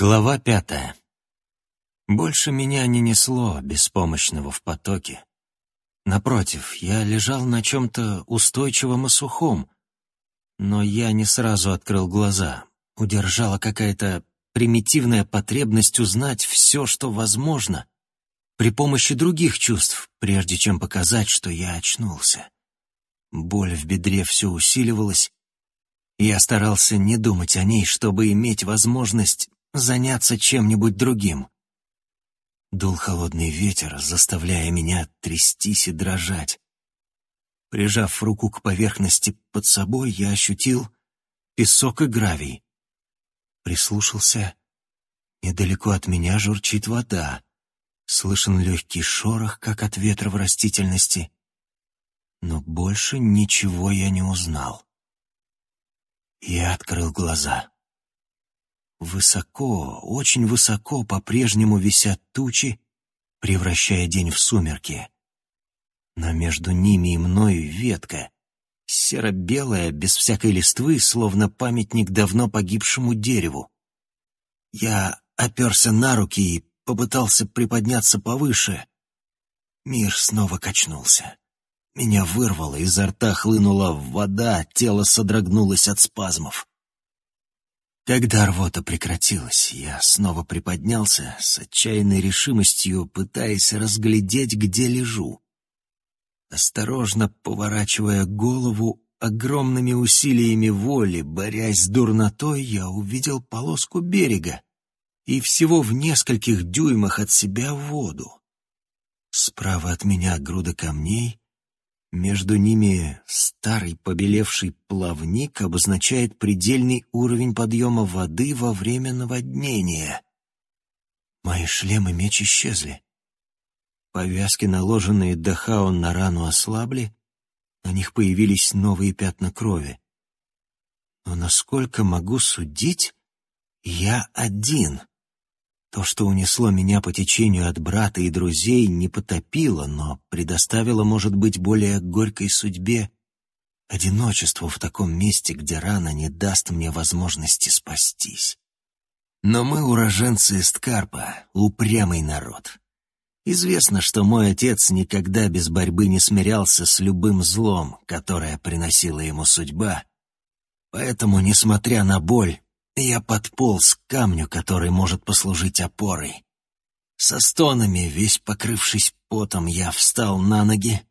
Глава пятая. Больше меня не несло, беспомощного в потоке. Напротив, я лежал на чем-то устойчивом и сухом, но я не сразу открыл глаза. Удержала какая-то примитивная потребность узнать все, что возможно, при помощи других чувств, прежде чем показать, что я очнулся. Боль в бедре все усиливалась, я старался не думать о ней, чтобы иметь возможность заняться чем-нибудь другим. Дул холодный ветер, заставляя меня трястись и дрожать. Прижав руку к поверхности под собой, я ощутил песок и гравий. Прислушался. Недалеко от меня журчит вода. Слышен легкий шорох, как от ветра в растительности. Но больше ничего я не узнал. Я открыл глаза. Высоко, очень высоко по-прежнему висят тучи, превращая день в сумерки. Но между ними и мной ветка, серо-белая, без всякой листвы, словно памятник давно погибшему дереву. Я оперся на руки и попытался приподняться повыше. Мир снова качнулся. Меня вырвало, изо рта хлынула вода, тело содрогнулось от спазмов. Когда рвота прекратилась, я снова приподнялся с отчаянной решимостью, пытаясь разглядеть, где лежу. Осторожно поворачивая голову, огромными усилиями воли, борясь с дурнотой, я увидел полоску берега и всего в нескольких дюймах от себя воду. Справа от меня груда камней, между ними старый побелевший плавник обозначает предельный уровень подъема воды во время наводнения. Мои шлем и меч исчезли. Повязки, наложенные Дахаон на рану, ослабли, на них появились новые пятна крови. Но насколько могу судить, я один. То, что унесло меня по течению от брата и друзей, не потопило, но предоставило, может быть, более горькой судьбе одиночеству в таком месте, где рана не даст мне возможности спастись. Но мы уроженцы Эсткарпа, упрямый народ. Известно, что мой отец никогда без борьбы не смирялся с любым злом, которое приносила ему судьба. Поэтому, несмотря на боль, я подполз к камню, который может послужить опорой. Со стонами, весь покрывшись потом, я встал на ноги,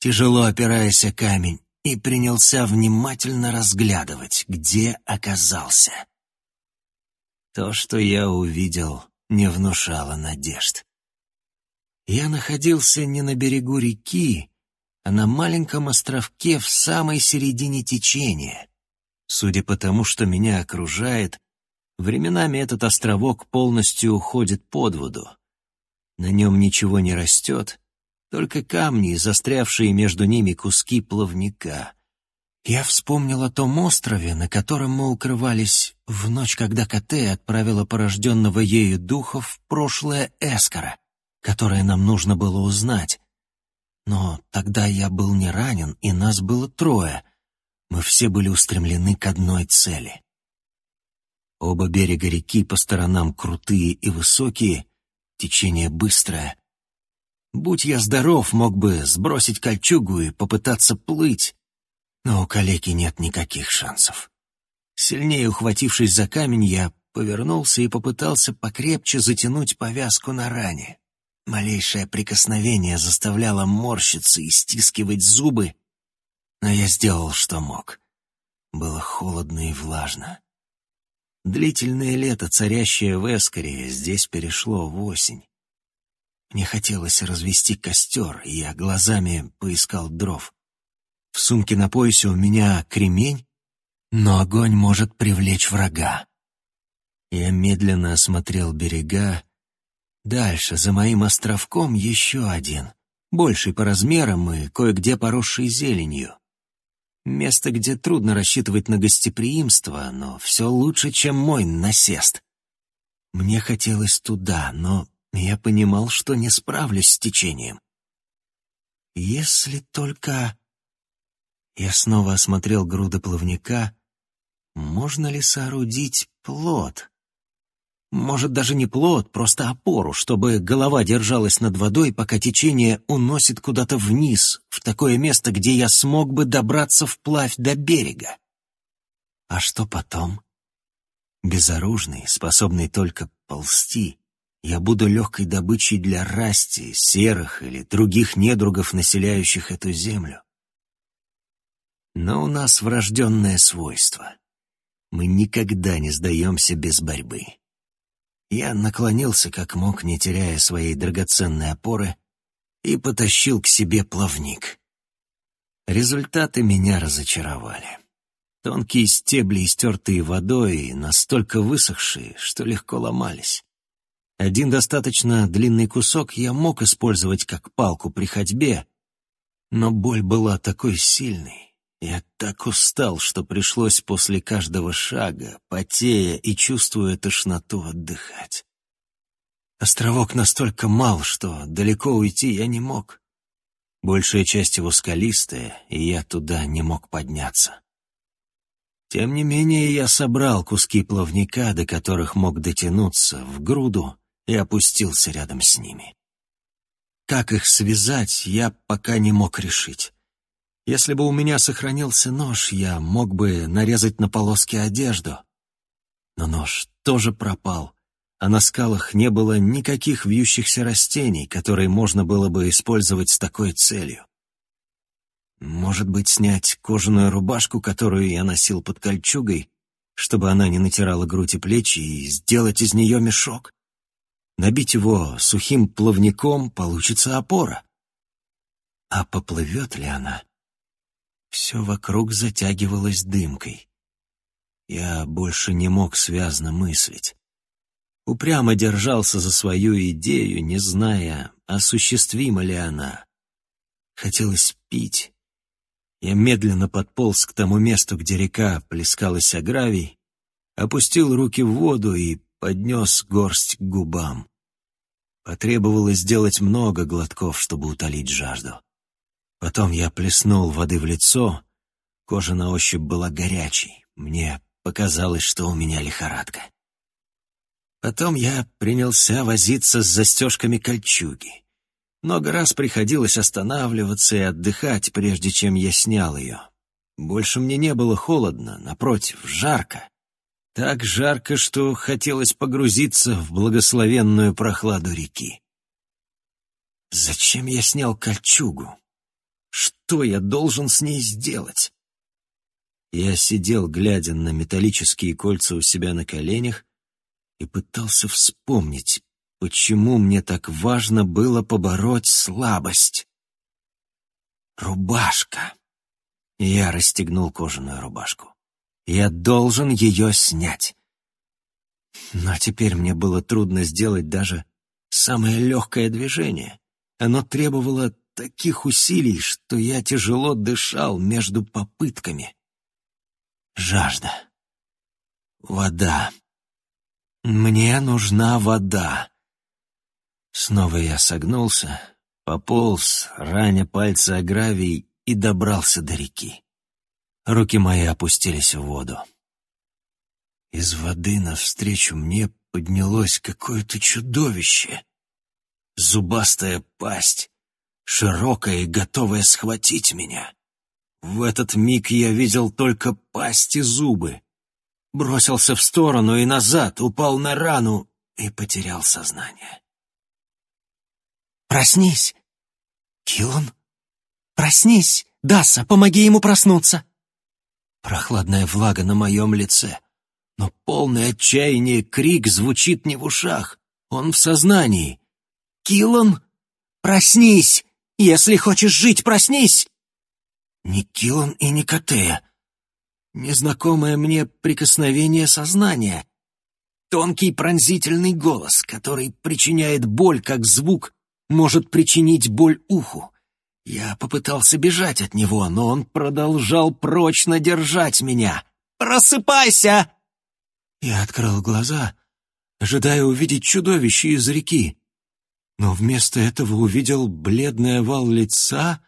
тяжело опираясь о камень, и принялся внимательно разглядывать, где оказался. То, что я увидел, не внушало надежд. Я находился не на берегу реки, а на маленьком островке в самой середине течения — Судя по тому, что меня окружает, временами этот островок полностью уходит под воду. На нем ничего не растет, только камни, застрявшие между ними куски плавника. Я вспомнил о том острове, на котором мы укрывались в ночь, когда Коте отправила порожденного ею духа в прошлое Эскара, которое нам нужно было узнать. Но тогда я был не ранен, и нас было трое — мы все были устремлены к одной цели. Оба берега реки по сторонам крутые и высокие, течение быстрое. Будь я здоров, мог бы сбросить кольчугу и попытаться плыть, но у калеки нет никаких шансов. Сильнее ухватившись за камень, я повернулся и попытался покрепче затянуть повязку на ране. Малейшее прикосновение заставляло морщиться и стискивать зубы, но я сделал, что мог. Было холодно и влажно. Длительное лето, царящее в Эскаре, здесь перешло в осень. Мне хотелось развести костер, и я глазами поискал дров. В сумке на поясе у меня кремень, но огонь может привлечь врага. Я медленно осмотрел берега. Дальше, за моим островком, еще один, больший по размерам и кое-где поросший зеленью. Место, где трудно рассчитывать на гостеприимство, но все лучше, чем мой насест. Мне хотелось туда, но я понимал, что не справлюсь с течением. Если только... Я снова осмотрел груды плавника. Можно ли соорудить плод? Может, даже не плот, просто опору, чтобы голова держалась над водой, пока течение уносит куда-то вниз, в такое место, где я смог бы добраться вплавь до берега. А что потом? Безоружный, способный только ползти, я буду легкой добычей для расти, серых или других недругов, населяющих эту землю. Но у нас врожденное свойство. Мы никогда не сдаемся без борьбы. Я наклонился как мог, не теряя своей драгоценной опоры, и потащил к себе плавник. Результаты меня разочаровали. Тонкие стебли, истертые водой, настолько высохшие, что легко ломались. Один достаточно длинный кусок я мог использовать как палку при ходьбе, но боль была такой сильной. Я так устал, что пришлось после каждого шага, потея и чувствуя тошноту, отдыхать. Островок настолько мал, что далеко уйти я не мог. Большая часть его скалистая, и я туда не мог подняться. Тем не менее, я собрал куски плавника, до которых мог дотянуться, в груду и опустился рядом с ними. Как их связать, я пока не мог решить. Если бы у меня сохранился нож, я мог бы нарезать на полоски одежду. Но нож тоже пропал, а на скалах не было никаких вьющихся растений, которые можно было бы использовать с такой целью. Может быть, снять кожаную рубашку, которую я носил под кольчугой, чтобы она не натирала грудь и плечи, и сделать из нее мешок? Набить его сухим плавником получится опора. А поплывет ли она? Все вокруг затягивалось дымкой. Я больше не мог связно мыслить. Упрямо держался за свою идею, не зная, осуществима ли она. Хотелось пить. Я медленно подполз к тому месту, где река плескалась о гравий, опустил руки в воду и поднес горсть к губам. Потребовалось сделать много глотков, чтобы утолить жажду. Потом я плеснул воды в лицо, кожа на ощупь была горячей, мне показалось, что у меня лихорадка. Потом я принялся возиться с застежками кольчуги. Много раз приходилось останавливаться и отдыхать, прежде чем я снял ее. Больше мне не было холодно, напротив, жарко. Так жарко, что хотелось погрузиться в благословенную прохладу реки. Зачем я снял кольчугу? Что я должен с ней сделать? Я сидел, глядя на металлические кольца у себя на коленях, и пытался вспомнить, почему мне так важно было побороть слабость. Рубашка. Я расстегнул кожаную рубашку. Я должен ее снять. Но теперь мне было трудно сделать даже самое легкое движение. Оно требовало таких усилий, что я тяжело дышал между попытками. Жажда. Вода. Мне нужна вода. Снова я согнулся, пополз, раня пальцы о гравий и добрался до реки. Руки мои опустились в воду. Из воды навстречу мне поднялось какое-то чудовище. Зубастая пасть, широкая и готовая схватить меня. В этот миг я видел только пасть и зубы. Бросился в сторону и назад, упал на рану и потерял сознание. «Проснись! Киллан? Проснись! Даса, помоги ему проснуться!» Прохладная влага на моем лице. Но полное отчаяние крик звучит не в ушах. Он в сознании. «Киллан, проснись! Если хочешь жить, проснись!» Ни Киллан и ни Катея. Незнакомое мне прикосновение сознания. Тонкий пронзительный голос, который причиняет боль, как звук может причинить боль уху. Я попытался бежать от него, но он продолжал прочно держать меня. «Просыпайся!» Я открыл глаза, ожидая увидеть чудовище из реки. Но вместо этого увидел бледный овал лица,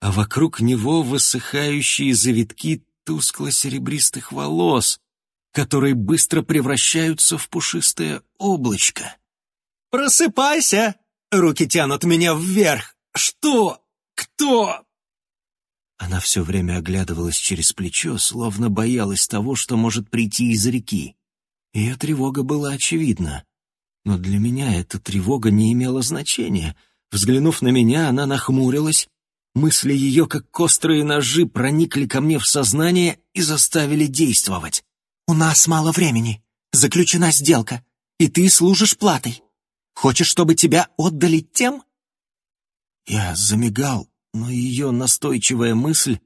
а вокруг него высыхающие завитки тускло-серебристых волос, которые быстро превращаются в пушистое облачко. «Просыпайся!» Руки тянут меня вверх. «Что? Кто?» Она все время оглядывалась через плечо, словно боялась того, что может прийти из реки. Ее тревога была очевидна. Но для меня эта тревога не имела значения. Взглянув на меня, она нахмурилась. Мысли ее, как острые ножи, проникли ко мне в сознание и заставили действовать. «У нас мало времени. Заключена сделка, и ты служишь платой. Хочешь, чтобы тебя отдали тем?» Я замигал, но ее настойчивая мысль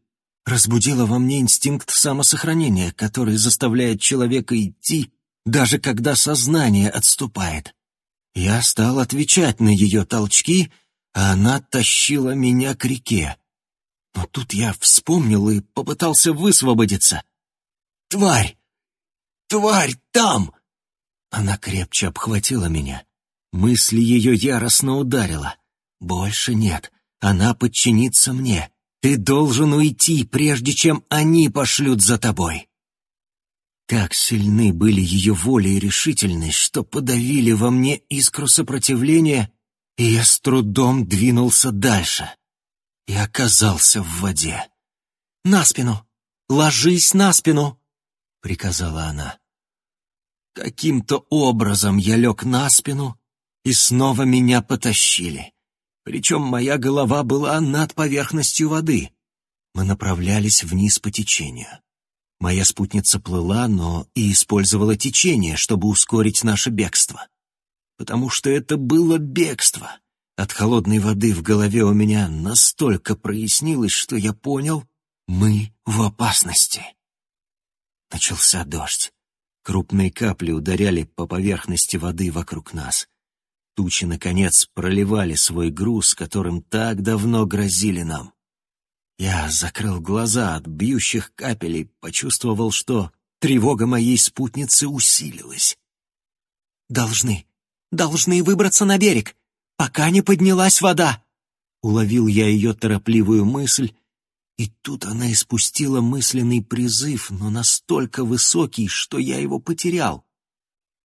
разбудила во мне инстинкт самосохранения, который заставляет человека идти, даже когда сознание отступает. Я стал отвечать на ее толчки, а она тащила меня к реке. Но тут я вспомнил и попытался высвободиться. «Тварь! Тварь там!» Она крепче обхватила меня. Мысль ее яростно ударила. «Больше нет. Она подчинится мне. Ты должен уйти, прежде чем они пошлют за тобой». Так сильны были ее воля и решительность, что подавили во мне искру сопротивления, и я с трудом двинулся дальше. И оказался в воде. «На спину! Ложись на спину!» — приказала она. Каким-то образом я лег на спину, и снова меня потащили. Причем моя голова была над поверхностью воды. Мы направлялись вниз по течению. Моя спутница плыла, но и использовала течение, чтобы ускорить наше бегство. Потому что это было бегство. От холодной воды в голове у меня настолько прояснилось, что я понял, мы в опасности. Начался дождь. Крупные капли ударяли по поверхности воды вокруг нас. Тучи, наконец, проливали свой груз, которым так давно грозили нам. Я закрыл глаза от бьющих капель и почувствовал, что тревога моей спутницы усилилась. «Должны, должны выбраться на берег, пока не поднялась вода!» Уловил я ее торопливую мысль, и тут она испустила мысленный призыв, но настолько высокий, что я его потерял.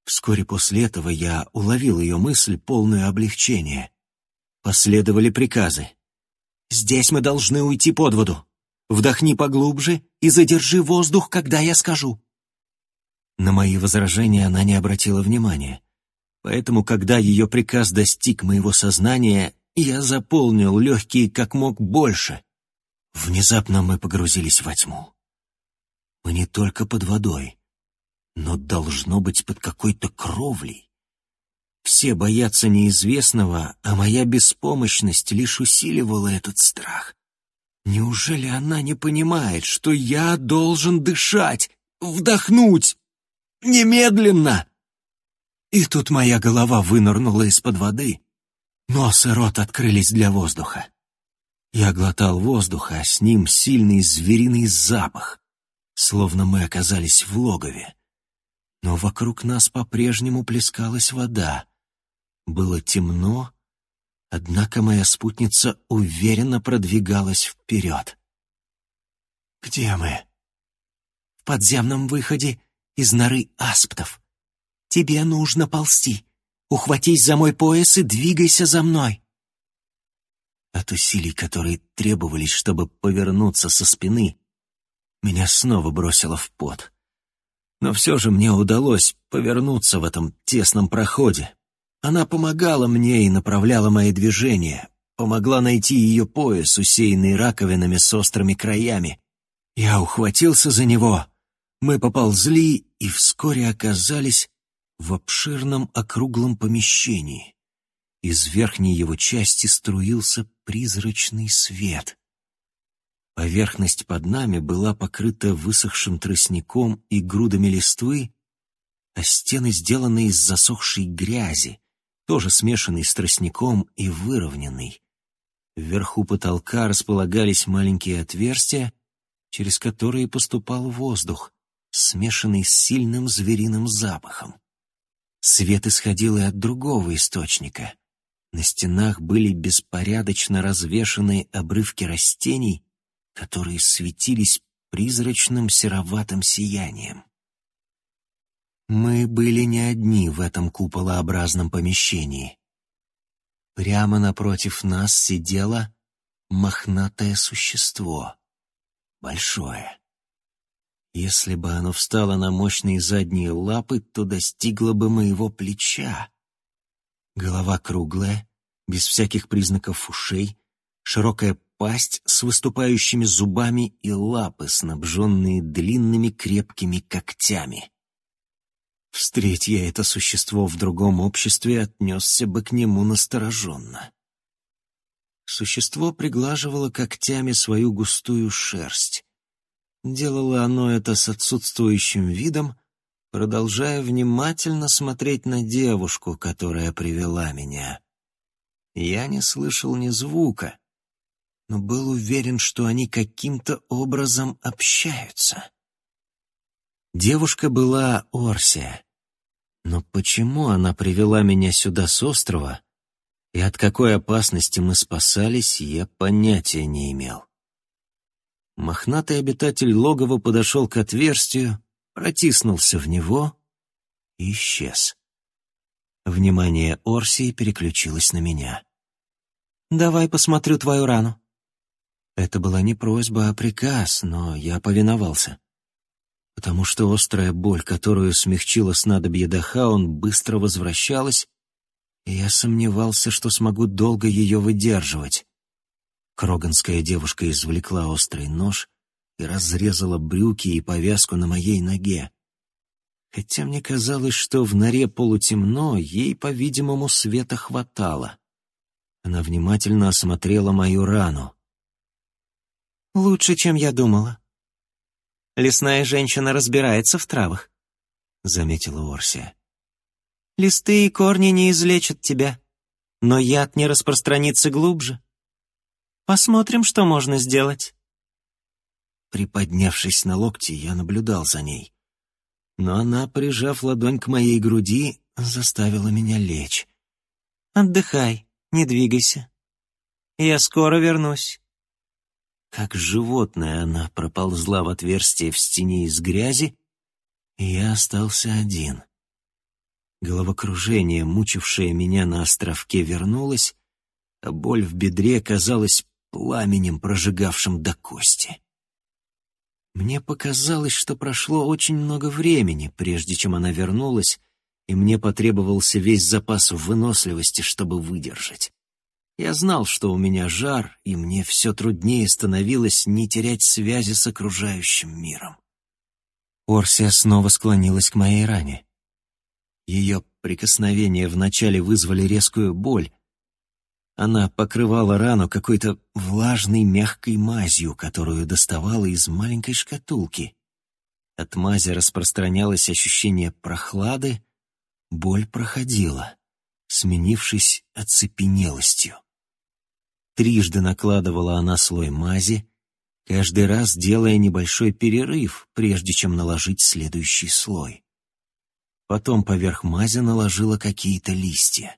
Вскоре после этого я уловил ее мысль, полную облегчения. Последовали приказы. «Здесь мы должны уйти под воду. Вдохни поглубже и задержи воздух, когда я скажу». На мои возражения она не обратила внимания. Поэтому, когда ее приказ достиг моего сознания, я заполнил легкие как мог больше. Внезапно мы погрузились во тьму. Мы не только под водой, но должно быть под какой-то кровлей. Все боятся неизвестного, а моя беспомощность лишь усиливала этот страх. Неужели она не понимает, что я должен дышать, вдохнуть? Немедленно! И тут моя голова вынырнула из-под воды. Нос и рот открылись для воздуха. Я глотал воздух, а с ним сильный звериный запах, словно мы оказались в логове но вокруг нас по-прежнему плескалась вода. Было темно, однако моя спутница уверенно продвигалась вперед. «Где мы?» «В подземном выходе из норы асптов. Тебе нужно ползти. Ухватись за мой пояс и двигайся за мной». От усилий, которые требовались, чтобы повернуться со спины, меня снова бросило в пот. Но все же мне удалось повернуться в этом тесном проходе. Она помогала мне и направляла мои движения, помогла найти ее пояс, усеянный раковинами с острыми краями. Я ухватился за него. Мы поползли и вскоре оказались в обширном округлом помещении. Из верхней его части струился призрачный свет. Поверхность под нами была покрыта высохшим тростником и грудами листвы, а стены сделаны из засохшей грязи, тоже смешанной с тростником и выровненной. Вверху потолка располагались маленькие отверстия, через которые поступал воздух, смешанный с сильным звериным запахом. Свет исходил и от другого источника. На стенах были беспорядочно развешаны обрывки растений, которые светились призрачным сероватым сиянием. Мы были не одни в этом куполообразном помещении. Прямо напротив нас сидело мохнатое существо. Большое. Если бы оно встало на мощные задние лапы, то достигло бы моего плеча. Голова круглая, без всяких признаков ушей, широкая пасть с выступающими зубами и лапы, снабженные длинными крепкими когтями. Встреть я это существо в другом обществе, отнесся бы к нему настороженно. Существо приглаживало когтями свою густую шерсть. Делало оно это с отсутствующим видом, продолжая внимательно смотреть на девушку, которая привела меня. Я не слышал ни звука, но был уверен, что они каким-то образом общаются. Девушка была Орсия. Но почему она привела меня сюда с острова, и от какой опасности мы спасались, я понятия не имел. Мохнатый обитатель логова подошел к отверстию, протиснулся в него и исчез. Внимание Орсии переключилось на меня. «Давай посмотрю твою рану». Это была не просьба, а приказ, но я повиновался потому что острая боль, которую смягчила снадобье Дахаун, быстро возвращалась, и я сомневался, что смогу долго ее выдерживать. Кроганская девушка извлекла острый нож и разрезала брюки и повязку на моей ноге. Хотя мне казалось, что в норе полутемно, ей, по-видимому, света хватало. Она внимательно осмотрела мою рану. «Лучше, чем я думала», Лесная женщина разбирается в травах», — заметила Орсия. «Листы и корни не излечат тебя, но яд не распространится глубже. Посмотрим, что можно сделать». Приподнявшись на локти, я наблюдал за ней. Но она, прижав ладонь к моей груди, заставила меня лечь. «Отдыхай, не двигайся. Я скоро вернусь». Как животное она проползла в отверстие в стене из грязи, и я остался один. Головокружение, мучившее меня на островке, вернулось, а боль в бедре казалась пламенем, прожигавшим до кости. Мне показалось, что прошло очень много времени, прежде чем она вернулась, и мне потребовался весь запас выносливости, чтобы выдержать. Я знал, что у меня жар, и мне все труднее становилось не терять связи с окружающим миром. Орсия снова склонилась к моей ране. Ее прикосновения вначале вызвали резкую боль. Она покрывала рану какой-то влажной мягкой мазью, которую доставала из маленькой шкатулки. От мази распространялось ощущение прохлады, боль проходила, сменившись оцепенелостью. Трижды накладывала она слой мази, каждый раз делая небольшой перерыв, прежде чем наложить следующий слой. Потом поверх мази наложила какие-то листья.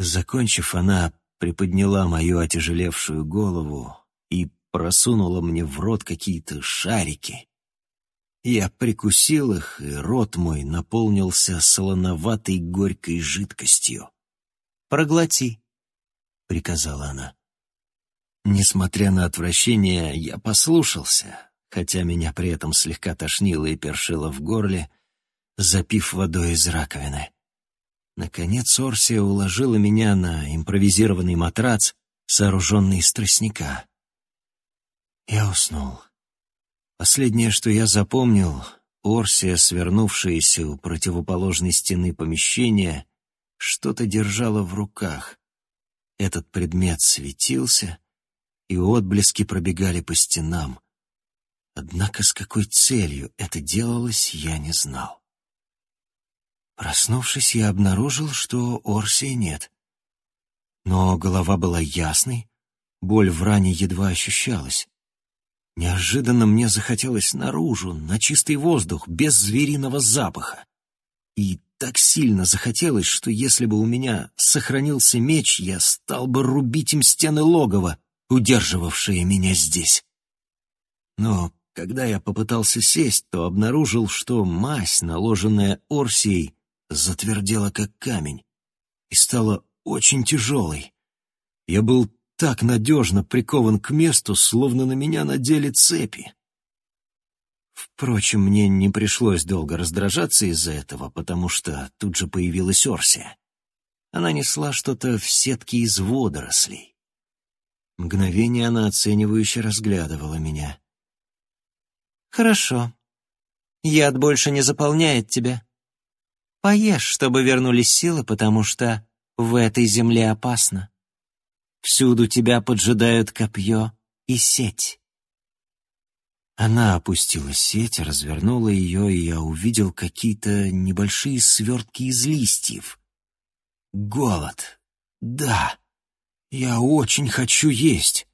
Закончив, она приподняла мою отяжелевшую голову и просунула мне в рот какие-то шарики. Я прикусил их, и рот мой наполнился солоноватой горькой жидкостью. «Проглоти», — приказала она. Несмотря на отвращение, я послушался, хотя меня при этом слегка тошнило и першило в горле, запив водой из раковины. Наконец Орсия уложила меня на импровизированный матрац, сооруженный из тростника. Я уснул. Последнее, что я запомнил, Орсия, свернувшаяся у противоположной стены помещения, что-то держала в руках. Этот предмет светился, и отблески пробегали по стенам. Однако с какой целью это делалось, я не знал. Проснувшись, я обнаружил, что Орсии нет. Но голова была ясной, боль в ране едва ощущалась. Неожиданно мне захотелось наружу, на чистый воздух, без звериного запаха. И так сильно захотелось, что если бы у меня сохранился меч, я стал бы рубить им стены логова, удерживавшие меня здесь. Но когда я попытался сесть, то обнаружил, что мазь, наложенная Орсией, затвердела как камень и стала очень тяжелой. Я был так надежно прикован к месту, словно на меня надели цепи. Впрочем, мне не пришлось долго раздражаться из-за этого, потому что тут же появилась Орсия. Она несла что-то в сетке из водорослей. Мгновение она оценивающе разглядывала меня. «Хорошо. Яд больше не заполняет тебя. Поешь, чтобы вернулись силы, потому что в этой земле опасно. Всюду тебя поджидают копье и сеть». Она опустила сеть, развернула ее, и я увидел какие-то небольшие свертки из листьев. Голод. Да, я очень хочу есть.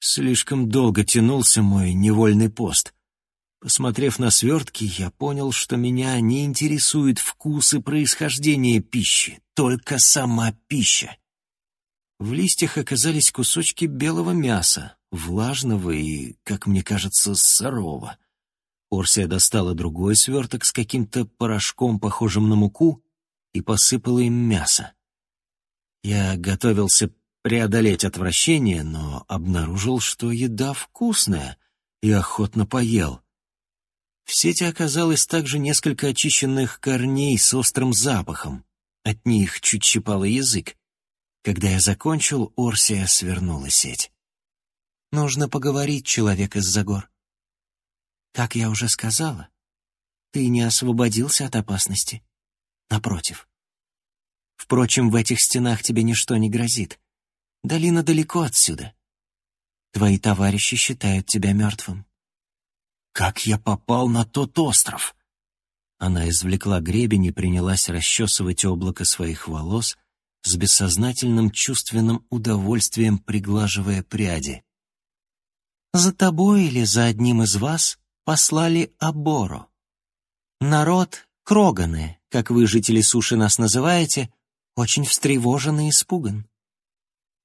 Слишком долго тянулся мой невольный пост. Посмотрев на свертки, я понял, что меня не интересует вкус и происхождение пищи, только сама пища. В листьях оказались кусочки белого мяса, влажного и, как мне кажется, сырого. Орсия достала другой сверток с каким-то порошком, похожим на муку, и посыпала им мясо. Я готовился преодолеть отвращение, но обнаружил, что еда вкусная, и охотно поел. В сети оказалось также несколько очищенных корней с острым запахом. От них чуть щипало язык. Когда я закончил, Орсия свернула сеть. Нужно поговорить, человек из-за гор. Как я уже сказала, ты не освободился от опасности. Напротив. Впрочем, в этих стенах тебе ничто не грозит. Долина далеко отсюда. Твои товарищи считают тебя мертвым. Как я попал на тот остров? Она извлекла гребень и принялась расчесывать облако своих волос, с бессознательным чувственным удовольствием приглаживая пряди. За тобой или за одним из вас послали Аборо. Народ Кроганы, как вы, жители суши, нас называете, очень встревожен и испуган.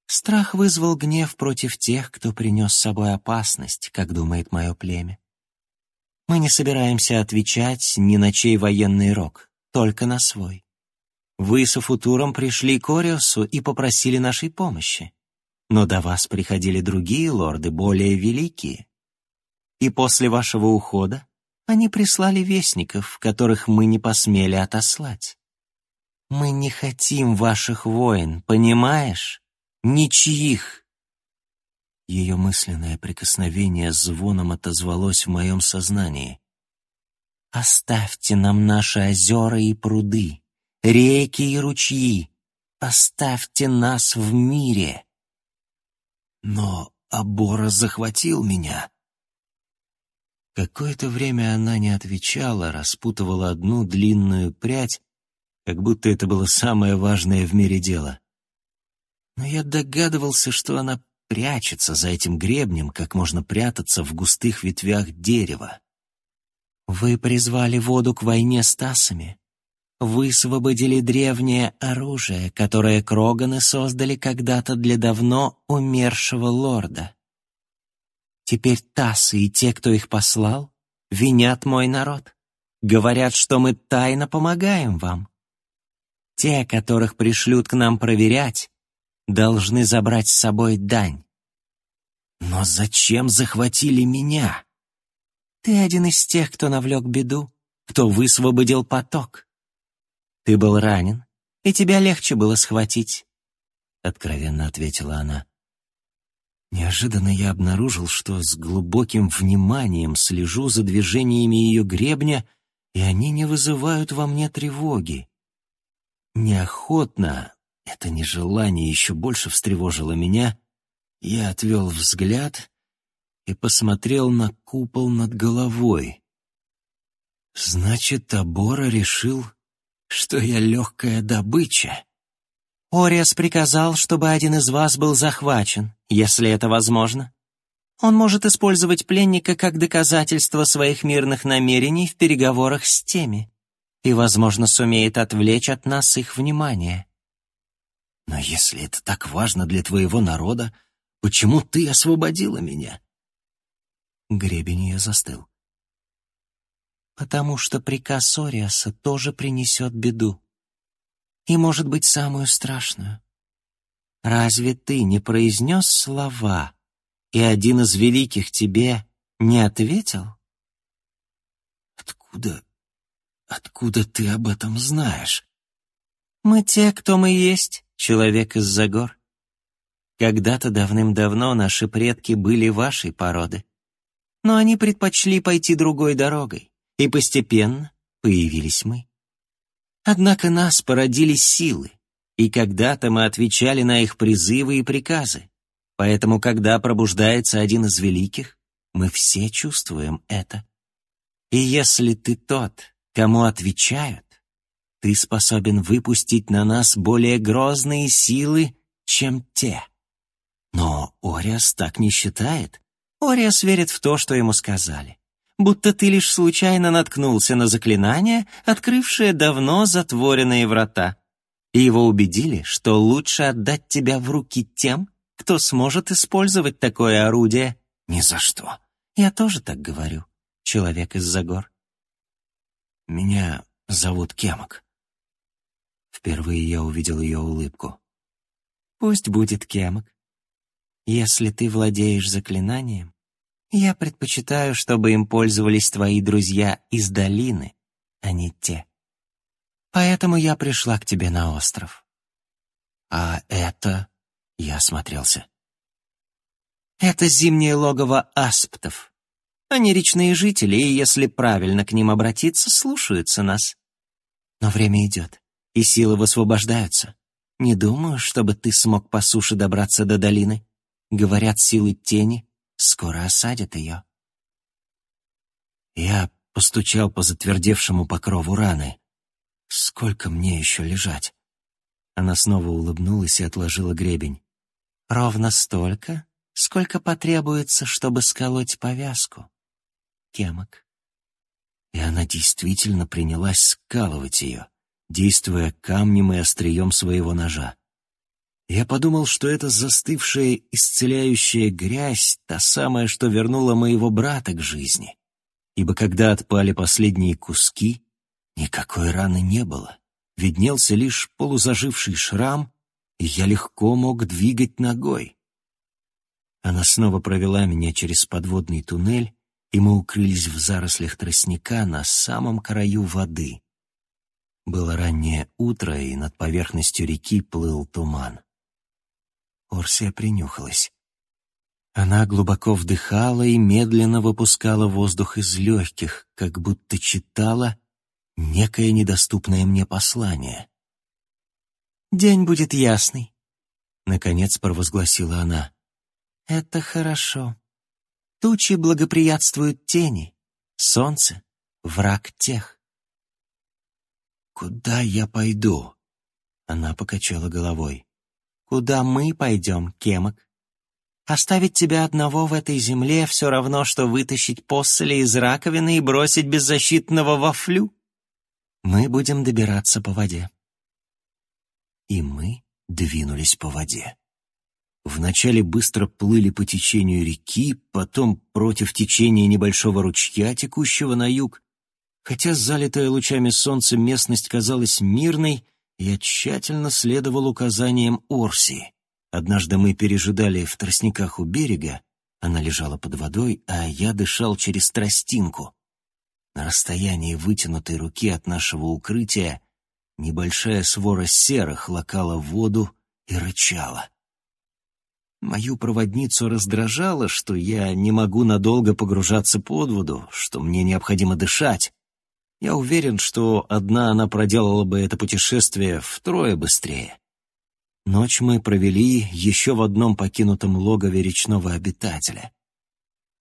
Страх вызвал гнев против тех, кто принес с собой опасность, как думает мое племя. Мы не собираемся отвечать ни на чей военный рог, только на свой. Вы с Афутуром пришли к Ориосу и попросили нашей помощи но до вас приходили другие лорды, более великие. И после вашего ухода они прислали вестников, которых мы не посмели отослать. Мы не хотим ваших войн, понимаешь? Ничьих. Ее мысленное прикосновение звоном отозвалось в моем сознании. «Оставьте нам наши озера и пруды, реки и ручьи. Оставьте нас в мире. Но Абора захватил меня. Какое-то время она не отвечала, распутывала одну длинную прядь, как будто это было самое важное в мире дело. Но я догадывался, что она прячется за этим гребнем, как можно прятаться в густых ветвях дерева. «Вы призвали воду к войне с тасами высвободили древнее оружие, которое Кроганы создали когда-то для давно умершего лорда. Теперь Тасы и те, кто их послал, винят мой народ. Говорят, что мы тайно помогаем вам. Те, которых пришлют к нам проверять, должны забрать с собой дань. Но зачем захватили меня? Ты один из тех, кто навлек беду, кто высвободил поток. Ты был ранен, и тебя легче было схватить», — откровенно ответила она. Неожиданно я обнаружил, что с глубоким вниманием слежу за движениями ее гребня, и они не вызывают во мне тревоги. Неохотно, это нежелание еще больше встревожило меня, я отвел взгляд и посмотрел на купол над головой. Значит, Табора решил что я легкая добыча. Ориас приказал, чтобы один из вас был захвачен, если это возможно. Он может использовать пленника как доказательство своих мирных намерений в переговорах с теми и, возможно, сумеет отвлечь от нас их внимание. Но если это так важно для твоего народа, почему ты освободила меня? Гребень ее застыл. «Потому что приказ Ориаса тоже принесет беду. И, может быть, самую страшную. Разве ты не произнес слова, и один из великих тебе не ответил?» «Откуда... откуда ты об этом знаешь?» «Мы те, кто мы есть, человек из-за гор. Когда-то давным-давно наши предки были вашей породы. Но они предпочли пойти другой дорогой, и постепенно появились мы. Однако нас породили силы, и когда-то мы отвечали на их призывы и приказы. Поэтому, когда пробуждается один из великих, мы все чувствуем это. И если ты тот, кому отвечают, ты способен выпустить на нас более грозные силы, чем те. Но Ориас так не считает. Ориас верит в то, что ему сказали. Будто ты лишь случайно наткнулся на заклинание, открывшее давно затворенные врата. И его убедили, что лучше отдать тебя в руки тем, кто сможет использовать такое орудие. Ни за что. Я тоже так говорю. Человек из-за гор. Меня зовут Кемок. Впервые я увидел ее улыбку. Пусть будет Кемок. Если ты владеешь заклинанием, я предпочитаю, чтобы им пользовались твои друзья из долины, а не те. Поэтому я пришла к тебе на остров. А это... Я осмотрелся. Это зимнее логово асптов. Они речные жители, и если правильно к ним обратиться, слушаются нас. Но время идет, и силы высвобождаются. Не думаю, чтобы ты смог по суше добраться до долины. Говорят, силы тени скоро осадят ее. Я постучал по затвердевшему покрову раны. Сколько мне еще лежать? Она снова улыбнулась и отложила гребень. Ровно столько, сколько потребуется, чтобы сколоть повязку. Кемок. И она действительно принялась скалывать ее, действуя камнем и острием своего ножа. Я подумал, что это застывшая исцеляющая грязь, та самая, что вернула моего брата к жизни. Ибо когда отпали последние куски, никакой раны не было. Виднелся лишь полузаживший шрам, и я легко мог двигать ногой. Она снова провела меня через подводный туннель, и мы укрылись в зарослях тростника на самом краю воды. Было раннее утро, и над поверхностью реки плыл туман. Орсия принюхалась. Она глубоко вдыхала и медленно выпускала воздух из легких, как будто читала некое недоступное мне послание. «День будет ясный», — наконец провозгласила она. «Это хорошо. Тучи благоприятствуют тени, солнце — враг тех». «Куда я пойду?» Она покачала головой. Куда мы пойдем, Кемок? Оставить тебя одного в этой земле все равно, что вытащить посоли из раковины и бросить беззащитного во флю. Мы будем добираться по воде. И мы двинулись по воде. Вначале быстро плыли по течению реки, потом против течения небольшого ручья, текущего на юг. Хотя залитая лучами солнца местность казалась мирной, я тщательно следовал указаниям Орси. Однажды мы пережидали в тростниках у берега, она лежала под водой, а я дышал через тростинку. На расстоянии вытянутой руки от нашего укрытия небольшая свора серых лакала воду и рычала. Мою проводницу раздражало, что я не могу надолго погружаться под воду, что мне необходимо дышать. Я уверен, что одна она проделала бы это путешествие втрое быстрее. Ночь мы провели еще в одном покинутом логове речного обитателя.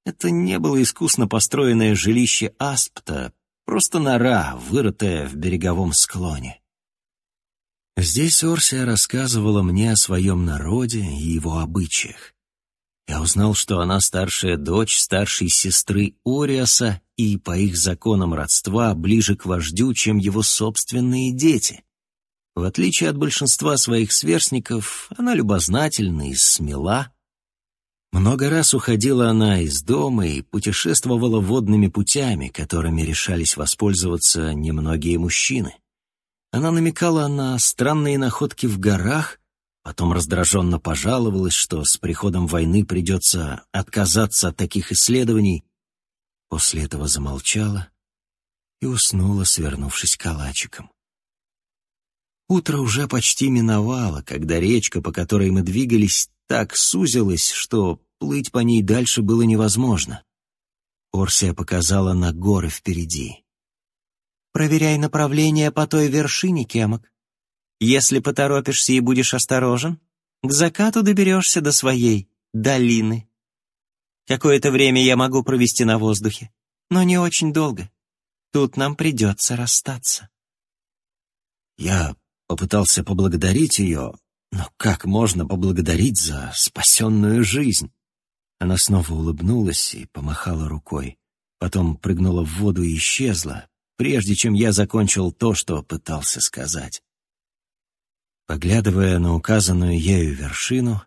Это не было искусно построенное жилище Аспта, просто нора, вырытая в береговом склоне. Здесь Орсия рассказывала мне о своем народе и его обычаях. Я узнал, что она старшая дочь старшей сестры Ориаса и, по их законам родства, ближе к вождю, чем его собственные дети. В отличие от большинства своих сверстников, она любознательна и смела. Много раз уходила она из дома и путешествовала водными путями, которыми решались воспользоваться немногие мужчины. Она намекала на странные находки в горах, потом раздраженно пожаловалась, что с приходом войны придется отказаться от таких исследований. После этого замолчала и уснула, свернувшись калачиком. Утро уже почти миновало, когда речка, по которой мы двигались, так сузилась, что плыть по ней дальше было невозможно. Орсия показала на горы впереди. «Проверяй направление по той вершине, Кемок. Если поторопишься и будешь осторожен, к закату доберешься до своей долины. Какое-то время я могу провести на воздухе, но не очень долго. Тут нам придется расстаться». Я попытался поблагодарить ее, но как можно поблагодарить за спасенную жизнь? Она снова улыбнулась и помахала рукой. Потом прыгнула в воду и исчезла, прежде чем я закончил то, что пытался сказать. Поглядывая на указанную ею вершину,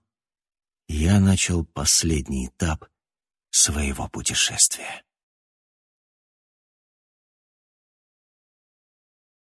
я начал последний этап своего путешествия.